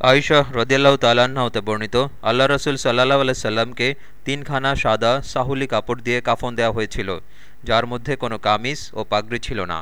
আয়শাহ রদিয়াল্লাহ তাল্লাহ্ন হতে বর্ণিত, আল্লাহ রসুল সাল্লাহ আলাইসাল্লামকে তিনখানা সাদা সাহুলি কাপড় দিয়ে কাফন দেওয়া হয়েছিল, যার মধ্যে কোনো কামিজ ও পাগড়ি ছিল না।